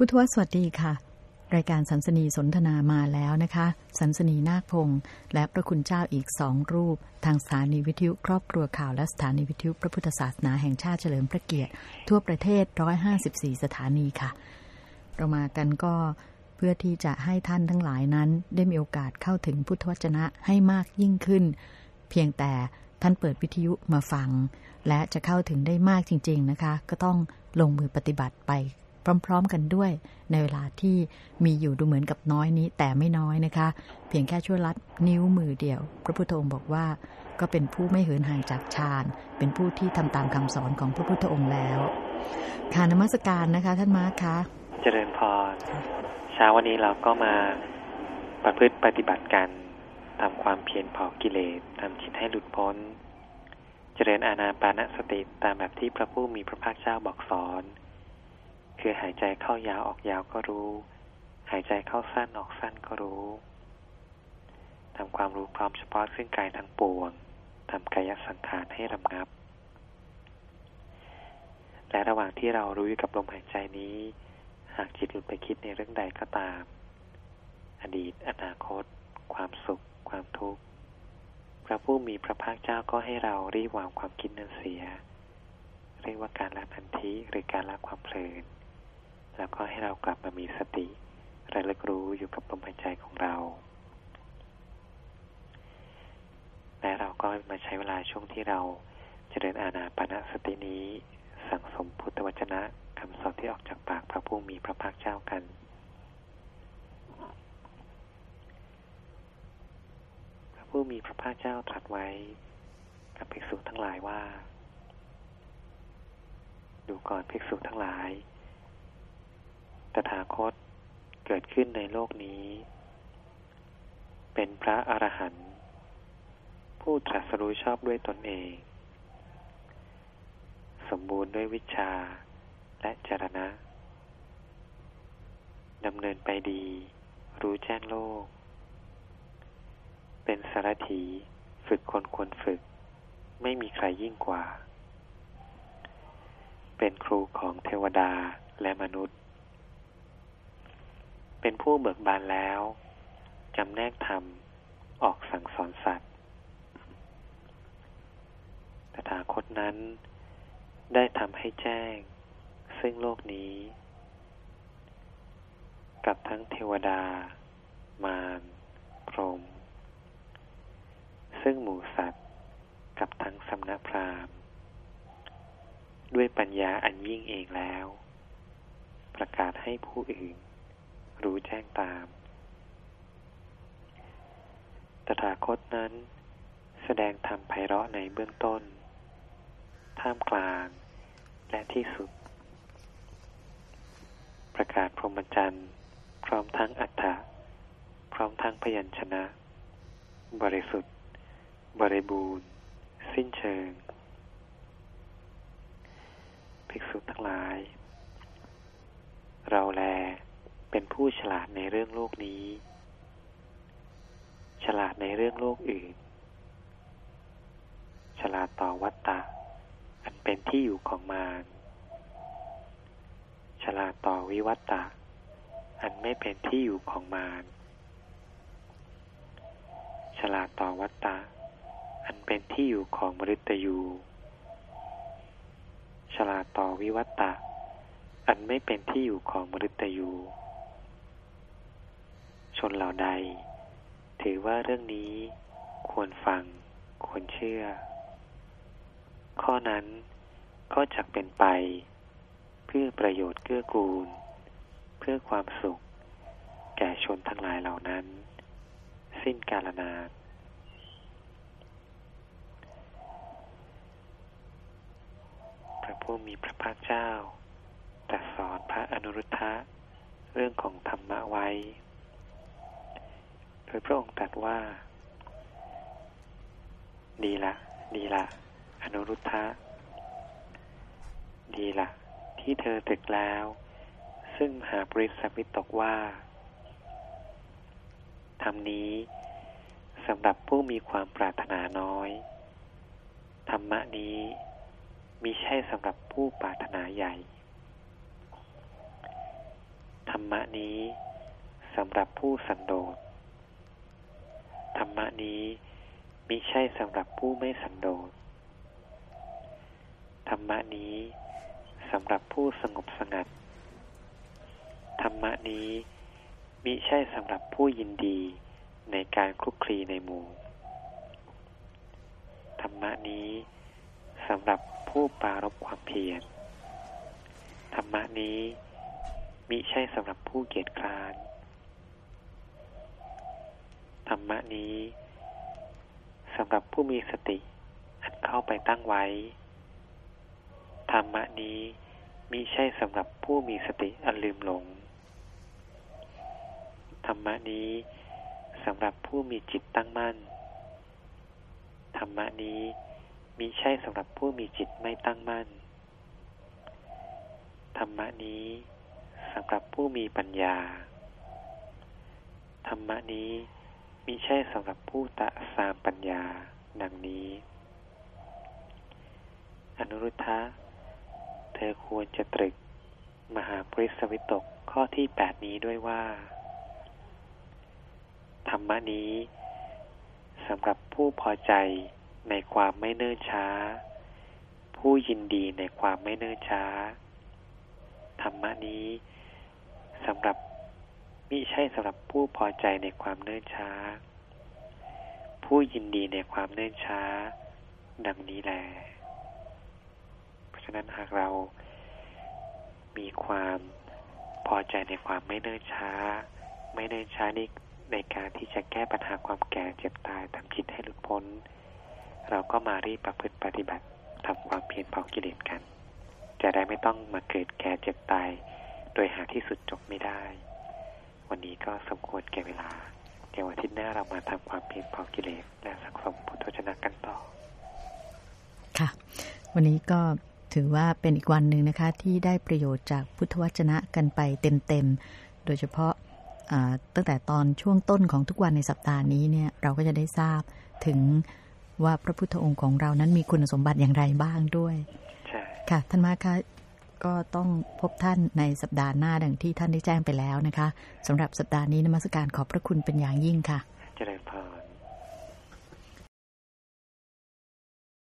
พุทธวสวัสดีค่ะ รายการสันสนีสนทนามาแล้วนะคะ สันสนีนาคพงศ์และพระคุณเจ้าอีกสองรูป ทางสถานีวิทยุครอบครัวข่าวและสถานีวิทยุพระพุทธศาสนาแห่งชาติเฉลิมพระเกียรติ ทั่วประเทศ 154 สถานีค่ะ เรามากันก็เพื่อที่จะให้ท่านทั้งหลายนั้น ได้มีโอกาสเข้าถึงพุทธวจนะให้มากยิ่งขึ้น เพียงแต่ท่านเปิดวิทยุมาฟัง และจะเข้าถึงได้มากจริง ๆนะคะ ก็ต้องลงมือปฏิบัติไป พร้อม ๆ กันด้วย ในเวลาที่มีอยู่ดูเหมือนกับน้อยนี้ แต่ไม่น้อยนะคะ เพียงแค่ช่วยลัดนิ้วมือเดียว พระพุทธองค์บอกว่า ก็เป็นผู้ไม่เหินห่างจากฌานเป็นผู้ที่ทำตามคำสอนของพระพุทธองค์แล้วค่ะนมัสการนะคะ ท่านมาคคะเจริญพรเช้าวันนี้เราก็มาประพฤติปฏิบัติกันทำความเพียรเผากิเลสทำจิตให้หลุดพ้น เจริญอาณาปานสติตามแบบที่พระผู้มีพระภาคเจ้าบอกสอน คือหายใจเข้ายาวออกยาวก็รู้ หายใจเข้าสั้นออกสั้นก็รู้ทำความรู้พร้อมเฉพาะซึ่งกายทั้งปวงทำกายสังขารให้รำงับ และระหว่างที่เรารู้อยู่กับลมหายใจนี้ หากจิตหลุดไปคิดในเรื่องใดก็ตาม อดีต อนาคต ความสุข ความทุกข์ พระผู้มีพระภาคเจ้าก็ให้เรารีบวางความคิดนั้นเสีย เรียกว่าการละพันธิหรือการละความเพลิน แล้วก็ให้เรากลับมามีสติระลึกรู้อยู่กับลมหายใจของเรา และเราก็มาใช้เวลาช่วงที่เราจเจริญอาณาปณะสตินี้ สั่งสมพุทธวจนะคำสอนที่ออกจากปากพระผู้มีพระภาคเจ้ากัน พระผู้มีพระภาคเจ้าตรัสไว้กับภิกษุทั้งหลายว่า ดูก่อนภิกษุทั้งหลาย ตถาคตเกิดขึ้นในโลกนี้ เป็นพระอรหันต์ผู้ตรัสรู้ชอบด้วยตนเอง สมบูรณ์ด้วยวิชาและจรณะดำเนินไปดี รู้แจ้งโลก เป็นสารถีฝึกคนควรฝึก ไม่มีใครยิ่งกว่า เป็นครูของเทวดาและมนุษย์ เป็นผู้เบิกบานแล้วจำแนกธรรมออกสั่งสอนสัตว์ตถาคตนั้น ได้ทำให้แจ้ง ซึ่งโลกนี้ กับทั้งเทวดา มารพรหมซึ่งหมู่สัตว์กับทั้งสำนักพราหมณ์ ด้วยปัญญาอันยิ่งเองแล้ว ประกาศให้ผู้อื่น รู้แจ้งตาม ตถาคตนั้น แสดงธรรมไพเราะในเบื้องต้น ท่ามกลาง และที่สุด ประกาศพรหมจรรย์ พร้อมทั้งอัฏฐะพร้อมทั้งพยัญชนะ บริสุทธิ์ บริบูรณ์ สิ้นเชิง ภิกษุทั้งหลาย เราแล เป็นผู้ฉลาดในเรื่องโลกนี้ ฉลาดในเรื่องโลกอื่น ฉลาดต่อวัตตะ อันเป็นที่อยู่ของมาร ฉลาดต่อวิวัตตะ อันไม่เป็นที่อยู่ของมาร ฉลาดต่อวัตตะ อันเป็นที่อยู่ของมฤตยูฉลาดต่อวิวัตตะ อันไม่เป็นที่อยู่ของมฤตยู ชนเหล่าใด ถือว่าเรื่องนี้ควรฟัง ควรเชื่อ ข้อนั้นก็จะเป็นไป เพื่อประโยชน์เกื้อกูล เพื่อความสุข แก่ชนทั้งหลายเหล่านั้น สิ้นกาลนานพระผู้มีพระภาคเจ้าตรัสสอนพระอนุรุทธะเรื่องของธรรมะไว้ โดยพระองค์ตรัสว่า ดีละ ดีละ อนุรุทธะ ดีละ ที่เธอตึกแล้ว ซึ่งมหาปริสวิตกว่าธรรมนี้สำหรับผู้มีความปรารถนาน้อย ธรรมะนี้มิใช่สำหรับผู้ปรารถนาใหญ่ ธรรมะนี้สำหรับผู้สันโดษ ธรรมะนี้มิใช่สำหรับผู้ไม่สันโดษ ธรรมะนี้สำหรับผู้สงบสงัด ธรรมะนี้มิใช่สำหรับผู้ยินดีในการคลุกคลีในหมู่ ธรรมะนี้สำหรับผู้ปารบความเพียร ธรรมะนี้มิใช่สำหรับผู้เกียจคร้าน ธรรมะนี้สำหรับผู้มีสติอันเข้าไปตั้งไว้ ธรรมะนี้มิใช่สำหรับผู้มีสติอันลืมหลง ธรรมะนี้สำหรับผู้มีจิตตั้งมั่น ธรรมะนี้มิใช่สำหรับผู้มีจิตไม่ตั้งมั่น ธรรมะนี้สำหรับผู้มีปัญญา ธรรมะนี้ มิใช่สำหรับผู้ตะสามปัญญาดังนี้ อนุรุทธะ เธอควรจะตรึก มหาปริสวิตกข้อที่แปดนี้ด้วยว่า ธรรมะนี้สำหรับผู้พอใจในความไม่เนิ่นช้า ผู้ยินดีในความไม่เนิ่นช้า ธรรมะนี้สำหรับ มิใช่สำหรับผู้พอใจในความเนิ่นช้า ผู้ยินดีในความเนิ่นช้า ดังนี้แล เพราะฉะนั้นหากเรามีความพอใจในความไม่เนิ่นช้า ไม่เนิ่นช้านี่ในการที่จะแก้ปัญหาความแก่เจ็บตายทำจิตให้หลุดพ้น เราก็มารีบประพฤติปฏิบัติทำความเพียรเผากิเลสกัน จะได้ไม่ต้องมาเกิดแก่เจ็บตาย โดยหาที่สุดจบไม่ได้ วันนี้ก็สมควรแก่เวลา เดี๋ยวอาทิตย์หน้าเรามาทำความเพียรเผากิเลสและสังสมพุทธชนะกันต่อ ค่ะ วันนี้ก็ถือว่าเป็นอีกวันหนึ่งนะคะที่ได้ประโยชน์จากพุทธวจนะกันไปเต็มๆ โดยเฉพาะตั้งแต่ตอนช่วงต้นของทุกวันในสัปดาห์นี้เนี่ยเราก็จะได้ทราบถึงว่าพระพุทธองค์ของเรานั้นมีคุณสมบัติอย่างไรบ้างด้วยใช่ค่ะ ท่านมาคะ ก็ต้องพบท่านในสัปดาห์หน้าดังที่ท่านได้แจ้งไปแล้วนะคะสำหรับสัปดาห์นี้นมัสการขอบพระคุณเป็นอย่างยิ่งค่ะ